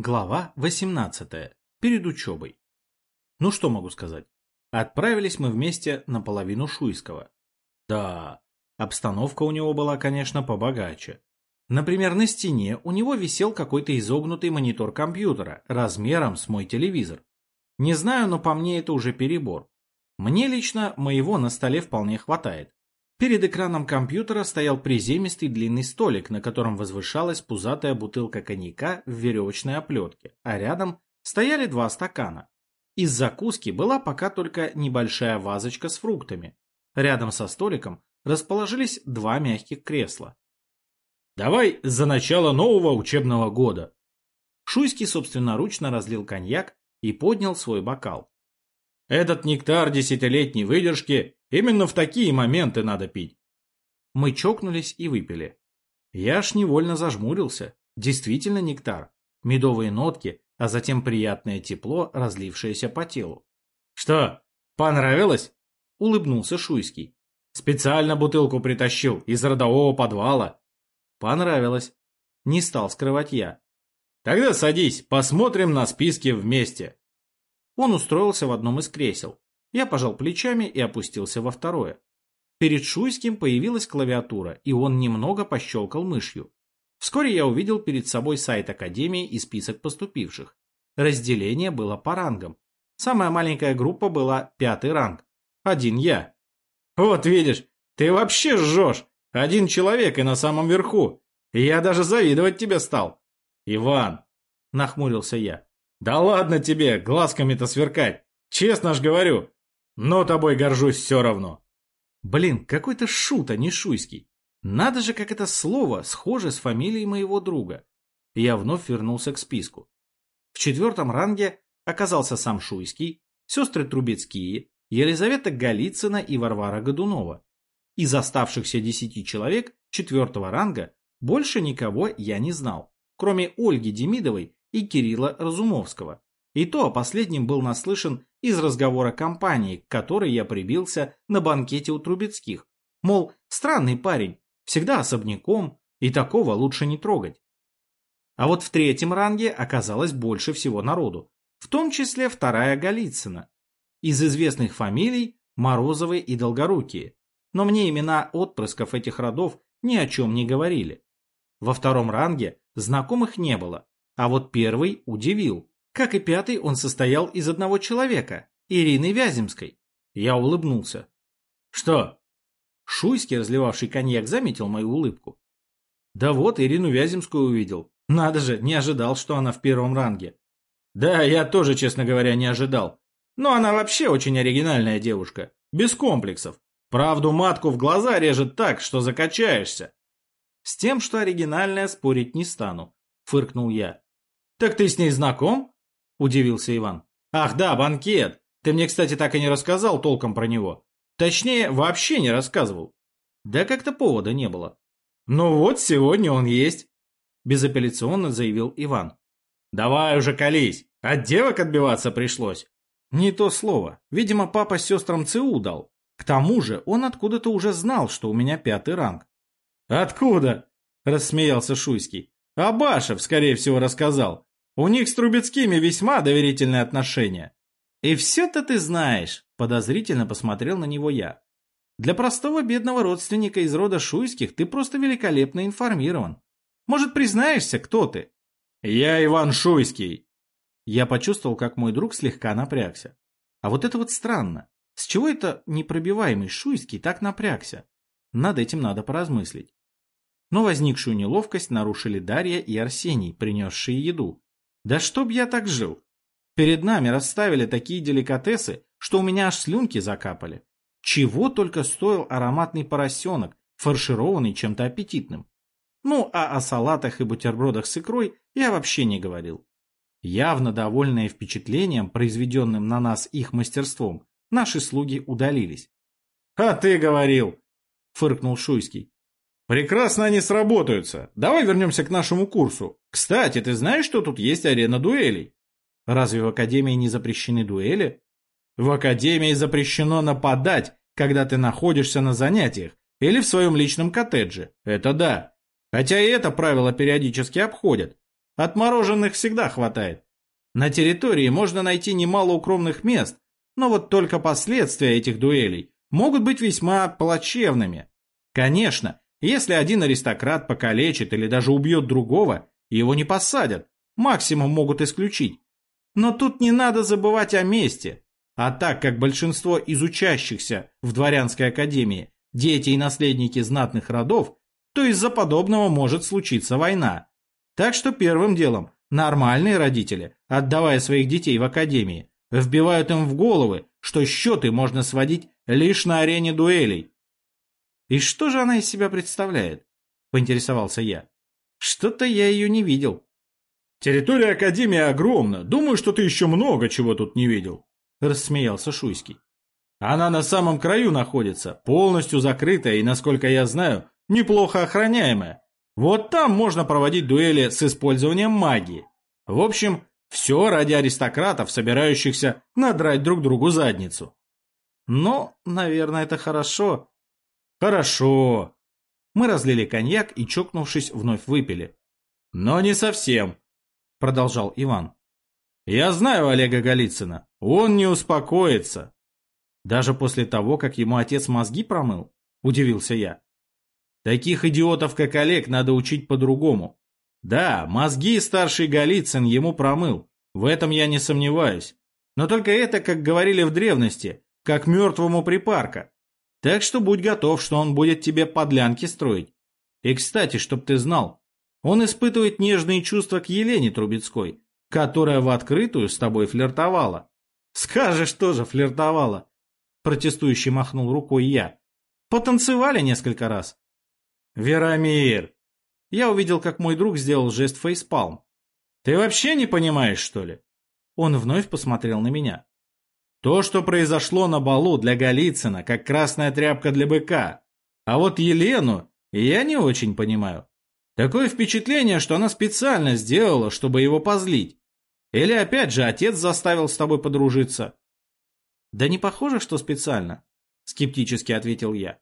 Глава 18. Перед учебой. Ну что могу сказать? Отправились мы вместе на половину Шуйского. Да, обстановка у него была, конечно, побогаче. Например, на стене у него висел какой-то изогнутый монитор компьютера размером с мой телевизор. Не знаю, но по мне это уже перебор. Мне лично моего на столе вполне хватает. Перед экраном компьютера стоял приземистый длинный столик, на котором возвышалась пузатая бутылка коньяка в веревочной оплетке, а рядом стояли два стакана. Из закуски была пока только небольшая вазочка с фруктами. Рядом со столиком расположились два мягких кресла. «Давай за начало нового учебного года!» Шуйский собственноручно разлил коньяк и поднял свой бокал. Этот нектар десятилетней выдержки именно в такие моменты надо пить. Мы чокнулись и выпили. Я аж невольно зажмурился. Действительно нектар. Медовые нотки, а затем приятное тепло, разлившееся по телу. «Что, понравилось?» — улыбнулся Шуйский. «Специально бутылку притащил из родового подвала». «Понравилось». Не стал скрывать я. «Тогда садись, посмотрим на списки вместе». Он устроился в одном из кресел. Я пожал плечами и опустился во второе. Перед Шуйским появилась клавиатура, и он немного пощелкал мышью. Вскоре я увидел перед собой сайт Академии и список поступивших. Разделение было по рангам. Самая маленькая группа была пятый ранг. Один я. Вот видишь, ты вообще жжешь. Один человек и на самом верху. Я даже завидовать тебе стал. Иван, нахмурился я. Да ладно тебе, глазками-то сверкать. Честно ж говорю. Но тобой горжусь все равно. Блин, какой-то шут, а не шуйский. Надо же, как это слово схоже с фамилией моего друга. Я вновь вернулся к списку. В четвертом ранге оказался сам Шуйский, сестры Трубецкие, Елизавета Голицына и Варвара Годунова. Из оставшихся десяти человек четвертого ранга больше никого я не знал, кроме Ольги Демидовой и Кирилла Разумовского. И то последним был наслышан из разговора компании, к которой я прибился на банкете у Трубецких. Мол, странный парень, всегда особняком, и такого лучше не трогать. А вот в третьем ранге оказалось больше всего народу, в том числе вторая Голицына. Из известных фамилий Морозовы и Долгорукие. Но мне имена отпрысков этих родов ни о чем не говорили. Во втором ранге знакомых не было, а вот первый удивил. Как и пятый, он состоял из одного человека, Ирины Вяземской. Я улыбнулся. «Что?» Шуйский, разливавший коньяк, заметил мою улыбку. «Да вот, Ирину Вяземскую увидел. Надо же, не ожидал, что она в первом ранге». «Да, я тоже, честно говоря, не ожидал. Но она вообще очень оригинальная девушка. Без комплексов. Правду матку в глаза режет так, что закачаешься». «С тем, что оригинальная, спорить не стану», — фыркнул я. «Так ты с ней знаком?» – удивился Иван. «Ах да, банкет. Ты мне, кстати, так и не рассказал толком про него. Точнее, вообще не рассказывал». «Да как-то повода не было». «Ну вот, сегодня он есть», – безапелляционно заявил Иван. «Давай уже колись. От девок отбиваться пришлось». Не то слово. Видимо, папа с сестрам ЦУ дал. К тому же он откуда-то уже знал, что у меня пятый ранг. «Откуда?» – рассмеялся Шуйский. «Абашев, скорее всего, рассказал. У них с Трубецкими весьма доверительные отношения. И все-то ты знаешь, подозрительно посмотрел на него я. Для простого бедного родственника из рода Шуйских ты просто великолепно информирован. Может, признаешься, кто ты? Я Иван Шуйский. Я почувствовал, как мой друг слегка напрягся. А вот это вот странно. С чего это непробиваемый Шуйский так напрягся? Над этим надо поразмыслить. Но возникшую неловкость нарушили Дарья и Арсений, принесшие еду. Да чтоб я так жил. Перед нами расставили такие деликатесы, что у меня аж слюнки закапали. Чего только стоил ароматный поросенок, фаршированный чем-то аппетитным. Ну, а о салатах и бутербродах с икрой я вообще не говорил. Явно довольные впечатлением, произведенным на нас их мастерством, наши слуги удалились. — А ты говорил! — фыркнул Шуйский. Прекрасно они сработаются. Давай вернемся к нашему курсу. Кстати, ты знаешь, что тут есть арена дуэлей? Разве в Академии не запрещены дуэли? В Академии запрещено нападать, когда ты находишься на занятиях или в своем личном коттедже. Это да. Хотя и это правило периодически обходят. Отмороженных всегда хватает. На территории можно найти немало укромных мест, но вот только последствия этих дуэлей могут быть весьма плачевными. Конечно, если один аристократ покалечит или даже убьет другого, его не посадят, максимум могут исключить. Но тут не надо забывать о мести. А так как большинство из учащихся в дворянской академии – дети и наследники знатных родов, то из-за подобного может случиться война. Так что первым делом нормальные родители, отдавая своих детей в академии, вбивают им в головы, что счеты можно сводить лишь на арене дуэлей. «И что же она из себя представляет?» – поинтересовался я. «Что-то я ее не видел». «Территория Академии огромна. Думаю, что ты еще много чего тут не видел», – рассмеялся Шуйский. «Она на самом краю находится, полностью закрытая и, насколько я знаю, неплохо охраняемая. Вот там можно проводить дуэли с использованием магии. В общем, все ради аристократов, собирающихся надрать друг другу задницу. Ну, наверное, это хорошо. Хорошо. Мы разлили коньяк и, чокнувшись, вновь выпили. Но не совсем, продолжал Иван. Я знаю Олега Голицына. Он не успокоится. Даже после того, как ему отец мозги промыл? Удивился я. Таких идиотов, как Олег, надо учить по-другому. Да, мозги старший Голицын ему промыл. В этом я не сомневаюсь. Но только это, как говорили в древности, как мертвому припарка. Так что будь готов, что он будет тебе подлянки строить. И, кстати, чтоб ты знал, он испытывает нежные чувства к Елене Трубецкой, которая в открытую с тобой флиртовала. Скажешь, тоже флиртовала. Протестующий махнул рукой я. Потанцевали несколько раз. Верамир! Я увидел, как мой друг сделал жест фейспалм. Ты вообще не понимаешь, что ли? Он вновь посмотрел на меня. То, что произошло на балу для Голицына, как красная тряпка для быка. А вот Елену я не очень понимаю. Такое впечатление, что она специально сделала, чтобы его позлить. Или опять же отец заставил с тобой подружиться. Да не похоже, что специально, скептически ответил я.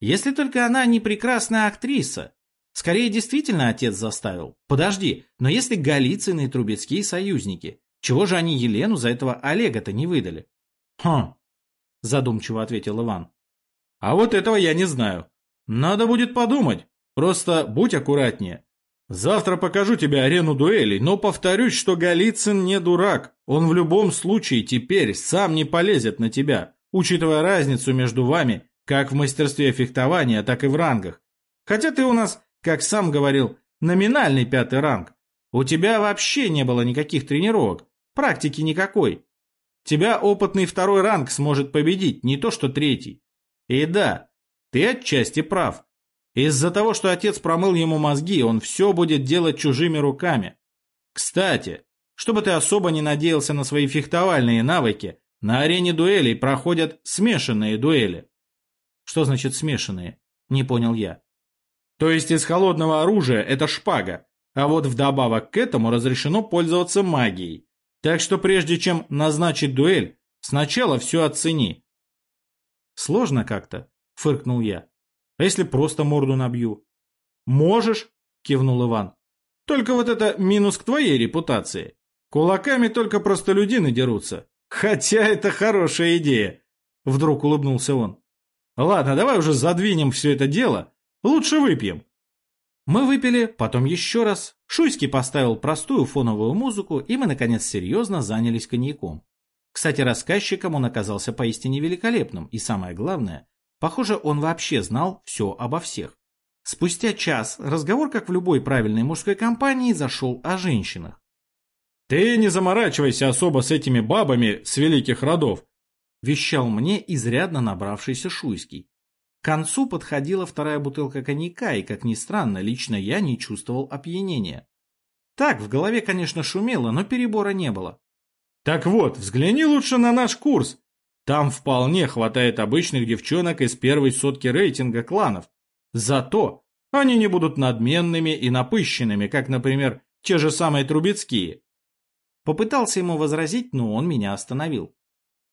Если только она не прекрасная актриса. Скорее, действительно отец заставил. Подожди, но если Голицын и Трубецкие союзники, чего же они Елену за этого Олега-то не выдали? Хм, задумчиво ответил Иван. А вот этого я не знаю. Надо будет подумать. Просто будь аккуратнее. Завтра покажу тебе арену дуэлей, но повторюсь, что Голицын не дурак. Он в любом случае теперь сам не полезет на тебя, учитывая разницу между вами как в мастерстве фехтования, так и в рангах. Хотя ты у нас, как сам говорил, номинальный пятый ранг. У тебя вообще не было никаких тренировок, практики никакой. Тебя опытный второй ранг сможет победить, не то что третий. И да, ты отчасти прав. Из-за того, что отец промыл ему мозги, он все будет делать чужими руками. Кстати, чтобы ты особо не надеялся на свои фехтовальные навыки, на арене дуэлей проходят смешанные дуэли. Что значит смешанные? Не понял я. То есть из холодного оружия это шпага, а вот вдобавок к этому разрешено пользоваться магией. Так что прежде чем назначить дуэль, сначала все оцени. Сложно как-то, фыркнул я. А если просто морду набью? Можешь, кивнул Иван. Только вот это минус к твоей репутации. Кулаками только простолюдины дерутся. Хотя это хорошая идея. Вдруг улыбнулся он. Ладно, давай уже задвинем все это дело. Лучше выпьем. Мы выпили, потом еще раз. Шуйский поставил простую фоновую музыку, и мы, наконец, серьезно занялись коньяком. Кстати, рассказчиком он оказался поистине великолепным, и самое главное, Похоже, он вообще знал все обо всех. Спустя час разговор, как в любой правильной мужской компании, зашел о женщинах. «Ты не заморачивайся особо с этими бабами с великих родов», вещал мне изрядно набравшийся Шуйский. К концу подходила вторая бутылка коньяка, и, как ни странно, лично я не чувствовал опьянения. Так, в голове, конечно, шумело, но перебора не было. «Так вот, взгляни лучше на наш курс. Там вполне хватает обычных девчонок из первой сотки рейтинга кланов. Зато они не будут надменными и напыщенными, как, например, те же самые Трубецкие. Попытался ему возразить, но он меня остановил.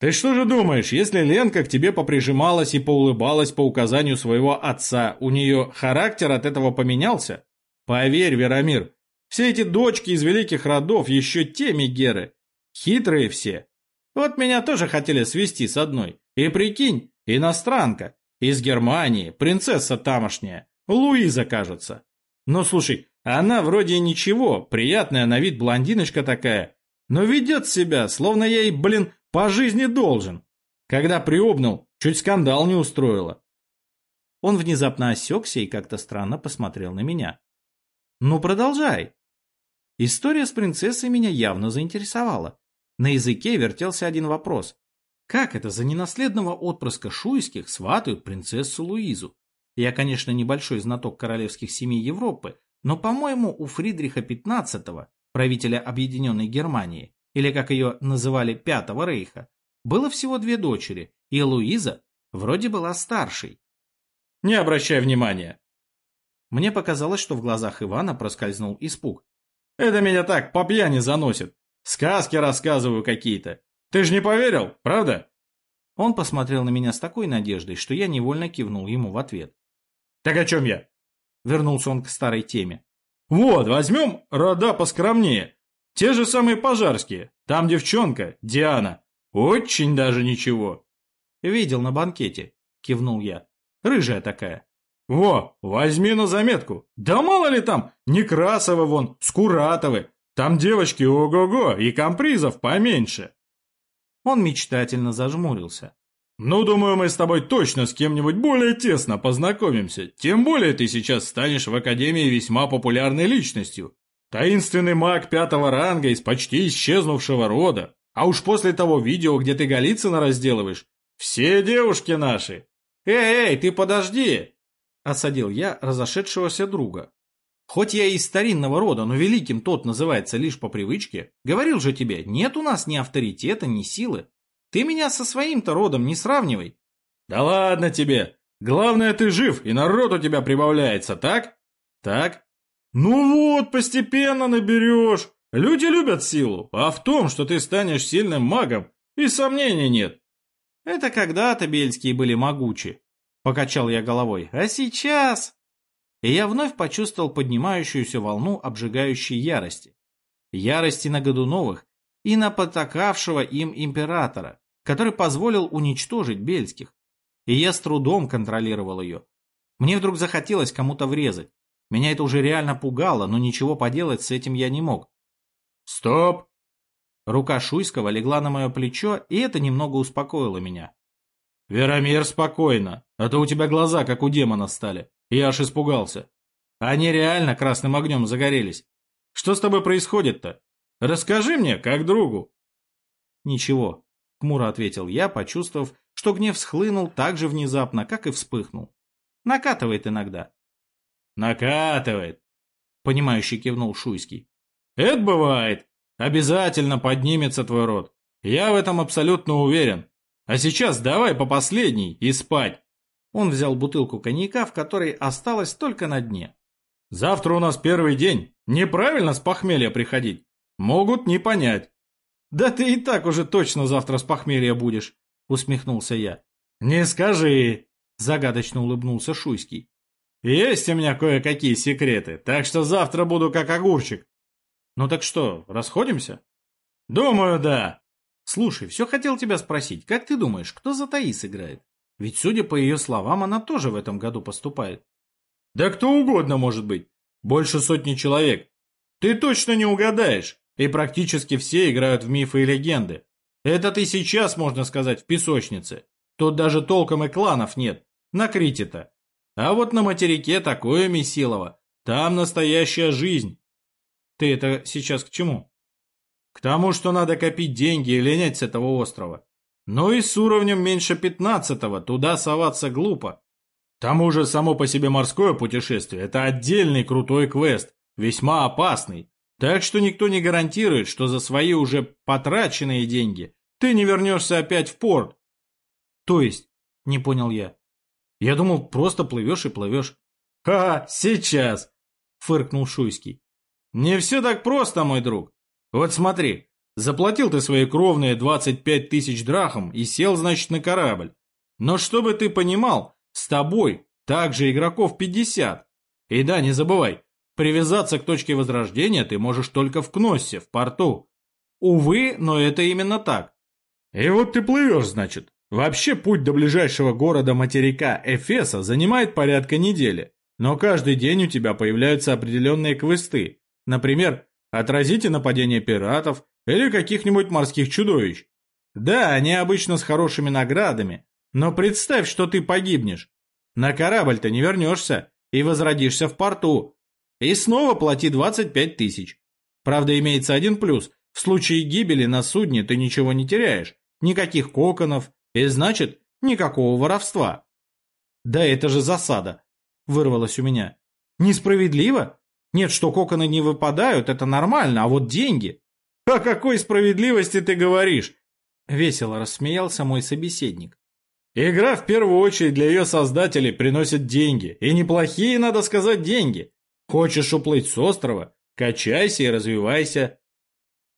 «Ты что же думаешь, если Ленка к тебе поприжималась и поулыбалась по указанию своего отца, у нее характер от этого поменялся? Поверь, Верамир, Все эти дочки из великих родов еще те мигеры. Хитрые все. Вот меня тоже хотели свести с одной. И прикинь, иностранка. Из Германии, принцесса тамошняя. Луиза, кажется. Но слушай, она вроде ничего, приятная на вид блондиночка такая. Но ведет себя, словно ей, блин, по жизни должен. Когда приобнял, чуть скандал не устроила. Он внезапно осекся и как-то странно посмотрел на меня. «Ну, продолжай». История с принцессой меня явно заинтересовала. На языке вертелся один вопрос. Как это за ненаследного отпрыска шуйских сватают принцессу Луизу? Я, конечно, небольшой знаток королевских семей Европы, но, по-моему, у Фридриха XV, правителя Объединенной Германии, или, как ее называли, Пятого Рейха, было всего две дочери, и Луиза вроде была старшей. Не обращай внимания. Мне показалось, что в глазах Ивана проскользнул испуг. Это меня так по пьяни заносит. Сказки рассказываю какие-то. Ты же не поверил, правда? Он посмотрел на меня с такой надеждой, что я невольно кивнул ему в ответ. Так о чем я? Вернулся он к старой теме. Вот, возьмем рода поскромнее. Те же самые пожарские. Там девчонка, Диана. Очень даже ничего. Видел на банкете, кивнул я. Рыжая такая. Во, возьми на заметку. Да мало ли там, Некрасова вон, Скуратовы. Там девочки ого-го и компризов поменьше. Он мечтательно зажмурился. Ну, думаю, мы с тобой точно с кем-нибудь более тесно познакомимся. Тем более ты сейчас станешь в Академии весьма популярной личностью. Таинственный маг пятого ранга из почти исчезнувшего рода. А уж после того видео, где ты Голицына разделываешь, все девушки наши. Эй, эй, ты подожди! Осадил я разошедшегося друга. Хоть я и из старинного рода, но великим тот называется лишь по привычке. Говорил же тебе, нет у нас ни авторитета, ни силы. Ты меня со своим-то родом не сравнивай. Да ладно тебе. Главное, ты жив, и народ у тебя прибавляется, так? Так. Ну вот, постепенно наберешь. Люди любят силу, а в том, что ты станешь сильным магом, и сомнений нет. Это когда-то бельские были могучи, покачал я головой. А сейчас... И я вновь почувствовал поднимающуюся волну обжигающей ярости. Ярости на Годуновых и на потакавшего им императора, который позволил уничтожить бельских. И я с трудом контролировал ее. Мне вдруг захотелось кому-то врезать. Меня это уже реально пугало, но ничего поделать с этим я не мог. «Стоп!» Рука Шуйского легла на мое плечо, и это немного успокоило меня. «Веромир, спокойно, а то у тебя глаза как у демона стали. Я аж испугался. Они реально красным огнем загорелись. Что с тобой происходит-то? Расскажи мне, как другу». «Ничего», — хмуро ответил я, почувствовав, что гнев схлынул так же внезапно, как и вспыхнул. «Накатывает иногда». «Накатывает», — понимающий кивнул Шуйский. Это бывает. Обязательно поднимется твой род. Я в этом абсолютно уверен. А сейчас давай по последней и спать. Он взял бутылку коньяка, в которой осталось только на дне. Завтра у нас первый день. Неправильно с похмелья приходить. Могут не понять. Да ты и так уже точно завтра с похмелья будешь, усмехнулся я. Не скажи, загадочно улыбнулся Шуйский. Есть у меня кое-какие секреты, так что завтра буду как огурчик. Ну так что, расходимся? Думаю, да. Слушай, все хотел тебя спросить, как ты думаешь, кто за Таис играет? Ведь, судя по ее словам, она тоже в этом году поступает. Да кто угодно может быть. Больше сотни человек. Ты точно не угадаешь. И практически все играют в мифы и легенды. Это ты сейчас, можно сказать, в песочнице. Тут даже толком и кланов нет. На Крите-то. А вот на материке такое месилово. Там настоящая жизнь. Ты это сейчас к чему? К тому, что надо копить деньги и линять с этого острова. Ну и с уровнем меньше пятнадцатого туда соваться глупо. К тому же само по себе морское путешествие – это отдельный крутой квест, весьма опасный. Так что никто не гарантирует, что за свои уже потраченные деньги ты не вернешься опять в порт. То есть, не понял я. Я думал, просто плывешь и плывешь. Ха, сейчас, фыркнул Шуйский. Не все так просто, мой друг. Вот смотри, заплатил ты свои кровные 25 тысяч драхм и сел, значит, на корабль. Но чтобы ты понимал, с тобой также игроков 50. И да, не забывай, Привязаться к точке возрождения ты можешь только в Кноссе, в порту. Увы, но это именно так. И вот ты плывешь, значит. Вообще путь до ближайшего города-материка Эфеса занимает порядка недели. Но каждый день у тебя появляются определенные квесты. Например, отразите нападение пиратов или каких-нибудь морских чудовищ. Да, они обычно с хорошими наградами, но представь, что ты погибнешь. На корабль-то не вернешься и возродишься в порту. И снова плати 25 тысяч. Правда, имеется один плюс. В случае гибели на судне ты ничего не теряешь. Никаких коконов, и значит, никакого воровства. Да это же засада, вырвалось у меня. Несправедливо? Нет, что коконы не выпадают, это нормально, а вот деньги... О какой справедливости ты говоришь? Весело рассмеялся мой собеседник. Игра в первую очередь для ее создателей приносит деньги. И неплохие, надо сказать, деньги. Хочешь уплыть с острова? Качайся и развивайся.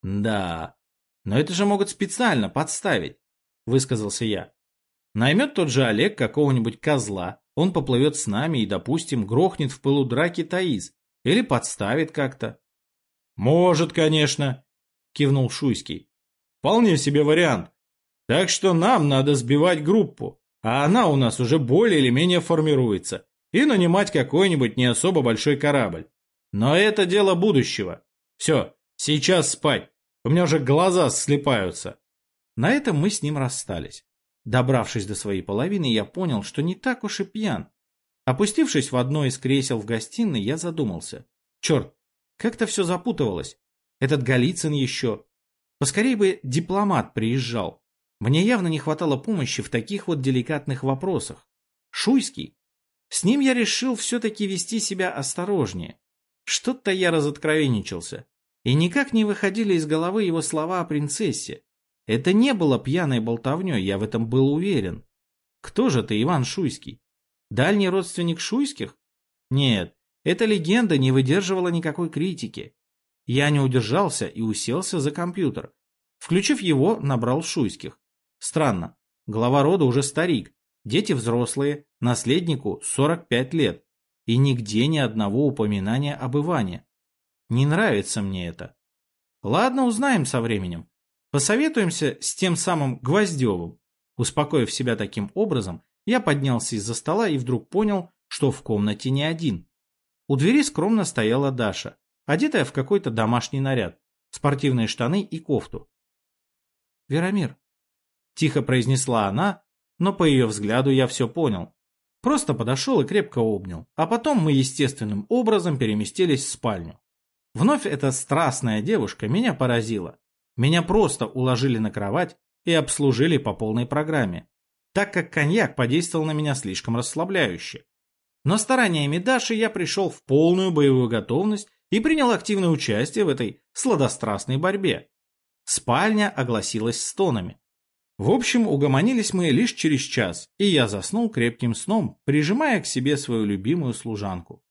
Да, но это же могут специально подставить, высказался я. Наймет тот же Олег какого-нибудь козла, он поплывет с нами и, допустим, грохнет в пылу драки Таиз. Или подставит как-то. Может, конечно, кивнул Шуйский. Вполне себе вариант. Так что нам надо сбивать группу, а она у нас уже более или менее формируется, и нанимать какой-нибудь не особо большой корабль. Но это дело будущего. Все, сейчас спать. У меня уже глаза слепаются. На этом мы с ним расстались. Добравшись до своей половины, я понял, что не так уж и пьян. Опустившись в одно из кресел в гостиной, я задумался. Черт, как-то все запутывалось. Этот Голицын еще. Поскорее бы дипломат приезжал. Мне явно не хватало помощи в таких вот деликатных вопросах. Шуйский. С ним я решил все-таки вести себя осторожнее. Что-то я разоткровенничался. И никак не выходили из головы его слова о принцессе. Это не было пьяной болтовней, я в этом был уверен. Кто же ты, Иван Шуйский? Дальний родственник Шуйских? Нет, эта легенда не выдерживала никакой критики. Я не удержался и уселся за компьютер. Включив его, набрал Шуйских. Странно, глава рода уже старик, дети взрослые, наследнику 45 лет. И нигде ни одного упоминания об Иване. Не нравится мне это. Ладно, узнаем со временем. Посоветуемся с тем самым Гвоздевым. Успокоив себя таким образом, я поднялся из-за стола и вдруг понял, что в комнате не один. У двери скромно стояла Даша, одетая в какой-то домашний наряд, спортивные штаны и кофту. «Веромир», — тихо произнесла она, но по ее взгляду я все понял. Просто подошел и крепко обнял, а потом мы естественным образом переместились в спальню. Вновь эта страстная девушка меня поразила. Меня просто уложили на кровать и обслужили по полной программе, так как коньяк подействовал на меня слишком расслабляюще. Но стараниями Даши я пришел в полную боевую готовность и принял активное участие в этой сладострастной борьбе. Спальня огласилась стонами. В общем, угомонились мы лишь через час, и я заснул крепким сном, прижимая к себе свою любимую служанку.